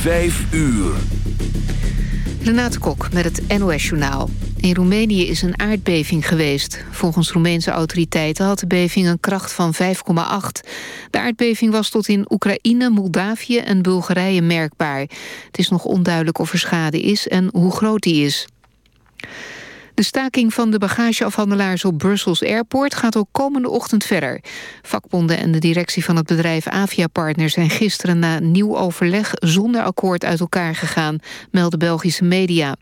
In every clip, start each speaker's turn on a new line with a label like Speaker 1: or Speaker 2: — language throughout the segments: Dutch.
Speaker 1: Vijf uur.
Speaker 2: Renate Kok met het NOS Journaal. In Roemenië is een aardbeving geweest. Volgens Roemeense autoriteiten had de beving een kracht van 5,8. De aardbeving was tot in Oekraïne, Moldavië en Bulgarije merkbaar. Het is nog onduidelijk of er schade is en hoe groot die is. De staking van de bagageafhandelaars op Brussels Airport gaat ook komende ochtend verder. Vakbonden en de directie van het bedrijf Avia Partner zijn gisteren na nieuw overleg zonder akkoord uit elkaar gegaan, melden Belgische media.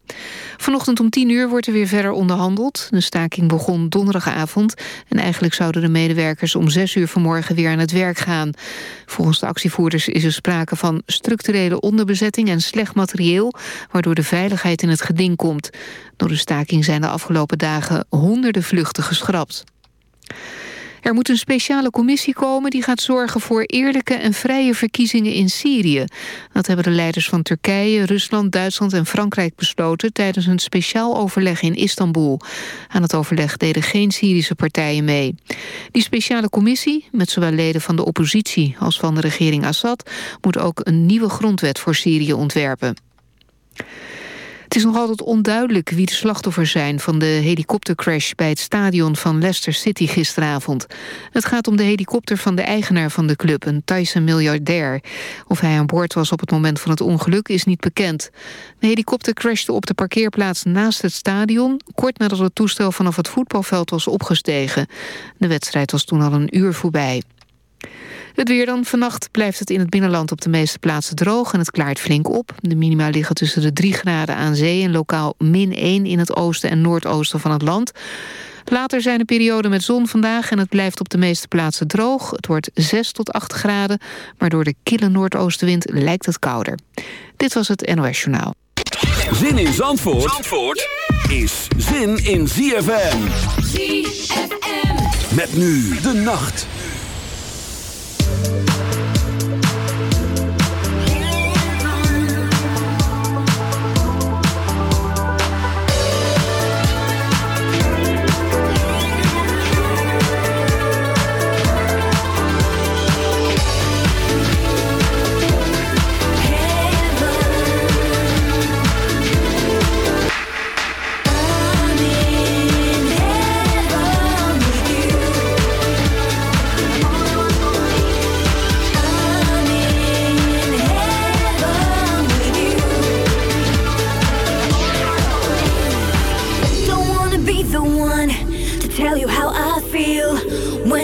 Speaker 2: Vanochtend om 10 uur wordt er weer verder onderhandeld. De staking begon donderdagavond en eigenlijk zouden de medewerkers om 6 uur vanmorgen weer aan het werk gaan. Volgens de actievoerders is er sprake van structurele onderbezetting en slecht materieel, waardoor de veiligheid in het geding komt. Door de staking zijn de afgelopen dagen honderden vluchten geschrapt. Er moet een speciale commissie komen die gaat zorgen voor eerlijke en vrije verkiezingen in Syrië. Dat hebben de leiders van Turkije, Rusland, Duitsland en Frankrijk besloten tijdens een speciaal overleg in Istanbul. Aan het overleg deden geen Syrische partijen mee. Die speciale commissie, met zowel leden van de oppositie als van de regering Assad, moet ook een nieuwe grondwet voor Syrië ontwerpen. Het is nog altijd onduidelijk wie de slachtoffers zijn... van de helikoptercrash bij het stadion van Leicester City gisteravond. Het gaat om de helikopter van de eigenaar van de club, een Thaise miljardair. Of hij aan boord was op het moment van het ongeluk is niet bekend. De helikopter crashte op de parkeerplaats naast het stadion... kort nadat het toestel vanaf het voetbalveld was opgestegen. De wedstrijd was toen al een uur voorbij. Het weer dan. Vannacht blijft het in het binnenland op de meeste plaatsen droog... en het klaart flink op. De minima liggen tussen de 3 graden aan zee... en lokaal min 1 in het oosten en noordoosten van het land. Later zijn er perioden met zon vandaag... en het blijft op de meeste plaatsen droog. Het wordt 6 tot 8 graden, maar door de kille noordoostenwind lijkt het kouder. Dit was het NOS Journaal.
Speaker 1: Zin in Zandvoort, Zandvoort is zin in ZFM.
Speaker 3: ZFM.
Speaker 1: Met nu de nacht.
Speaker 4: Bye.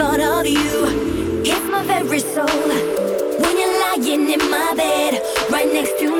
Speaker 3: Thought of you hits my very soul. When you're lying in my bed right next to me,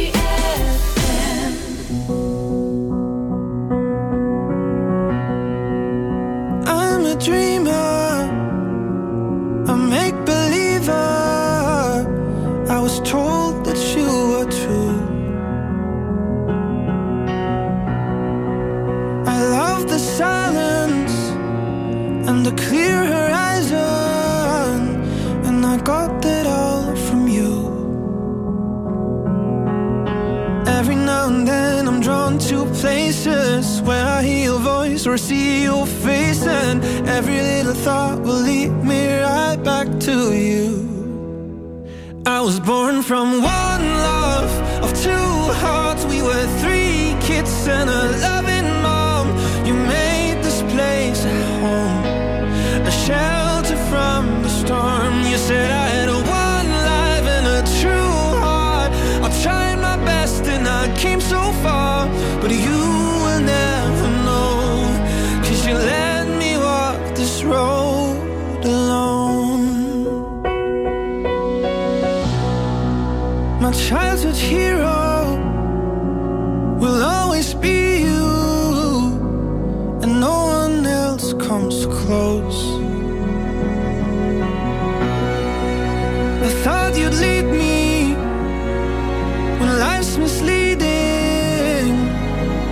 Speaker 3: or see your face, and every little thought will lead me right back to you. I was born from one love of two hearts. We were three kids and a love. hero will always be you, and no one else comes close. I thought you'd lead me when life's misleading,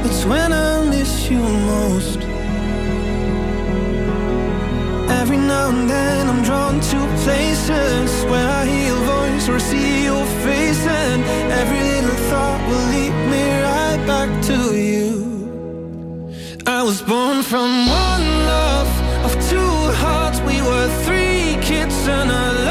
Speaker 3: that's when I miss you most. Every now and then I'm drawn to places where I hear voice or see. I was born from one love of two hearts. We were three kids and a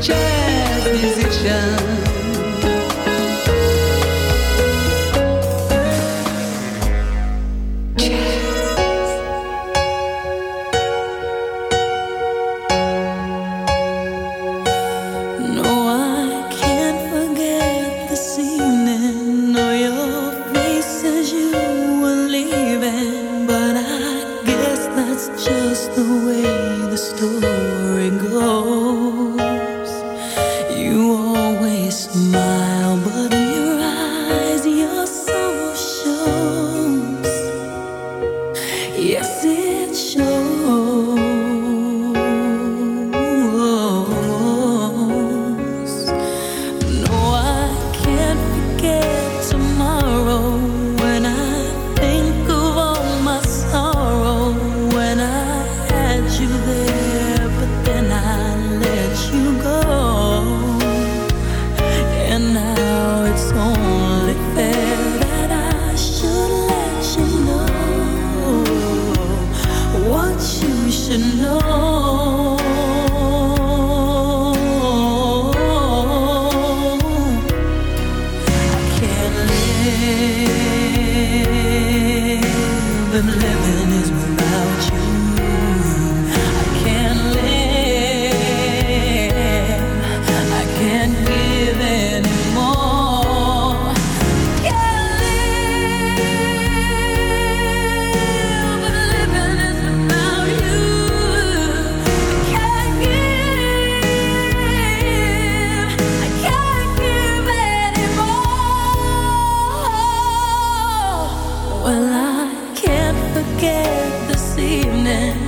Speaker 3: jazz musician. this
Speaker 5: evening.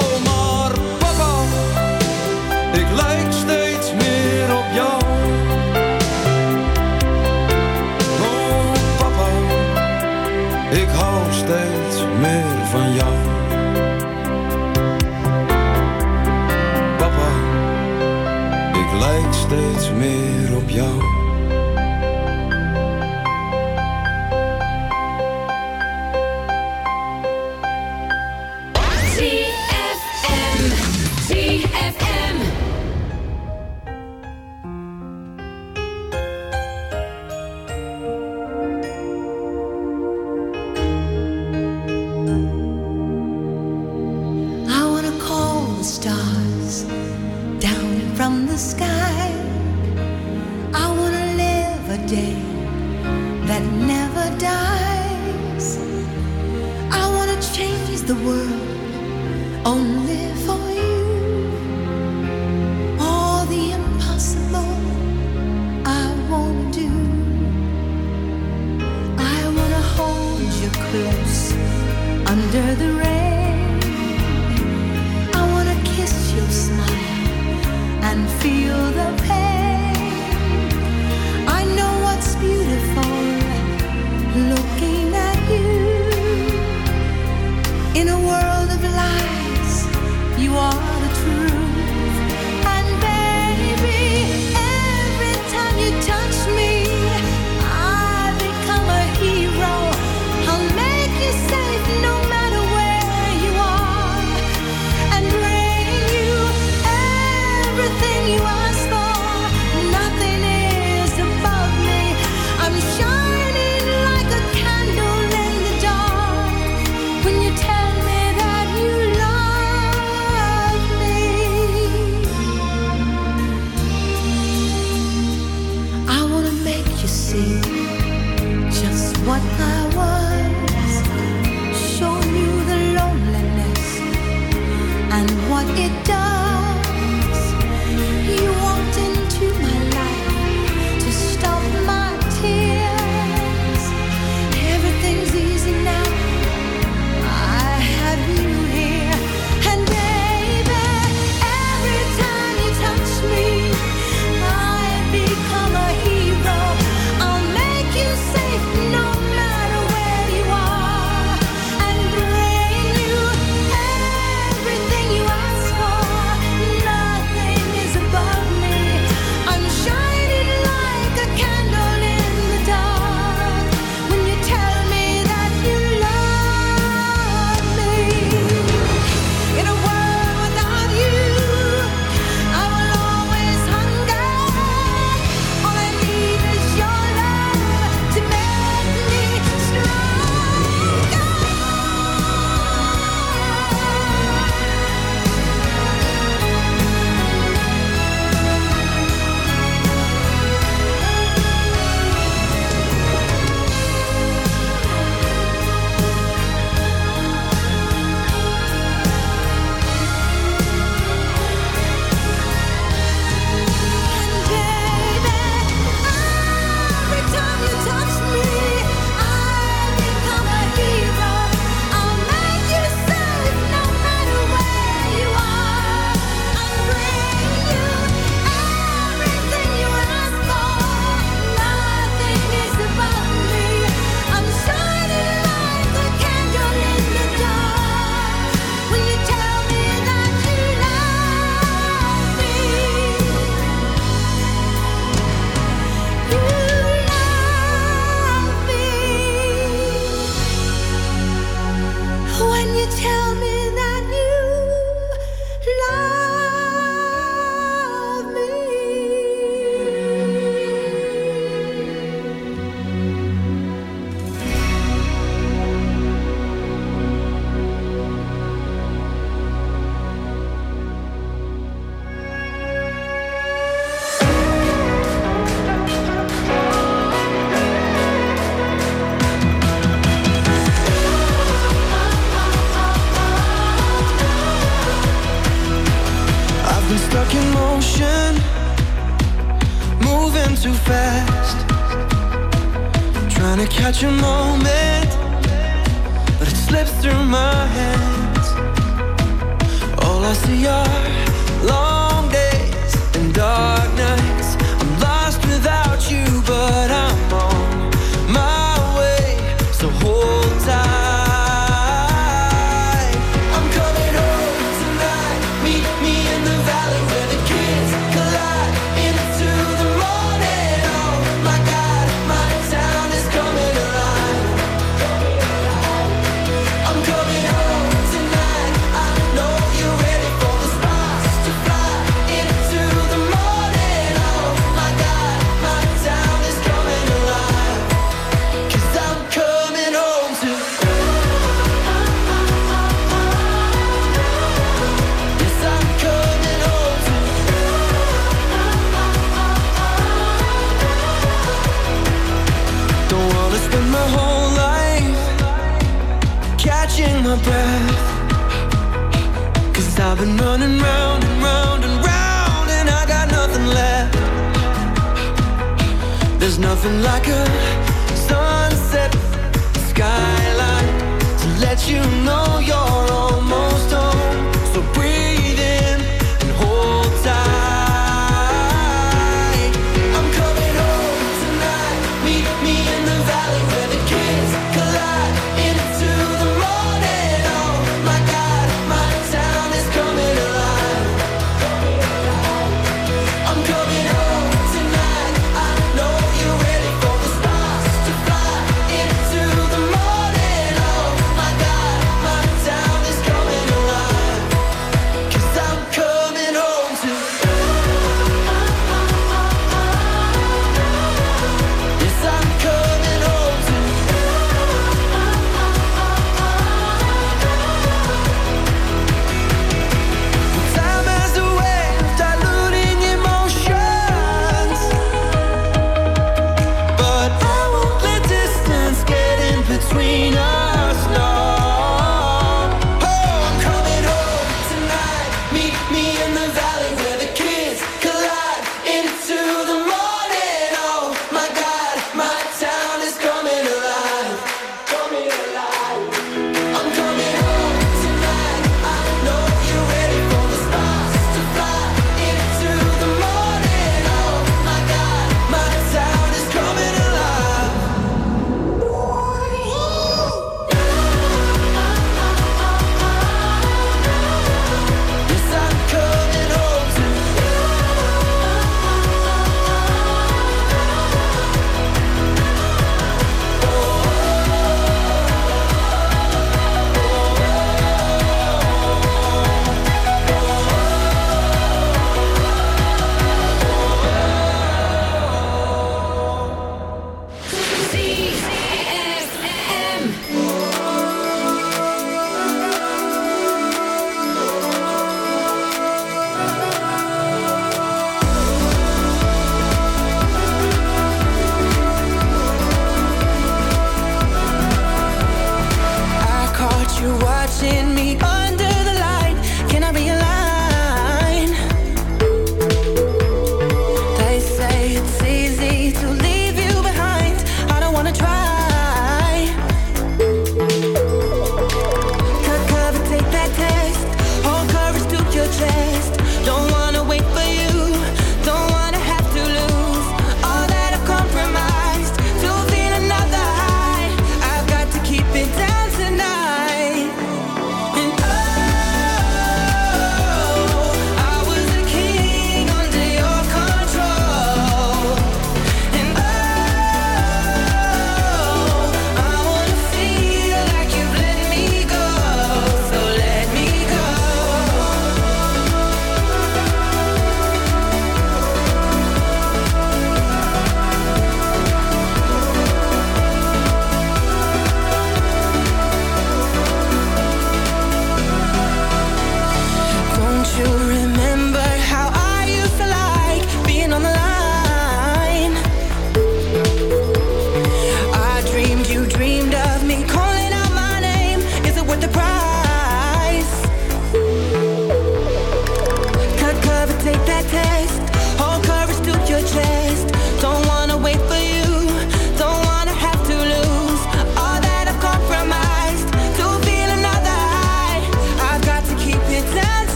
Speaker 6: Peace.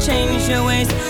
Speaker 7: change your ways.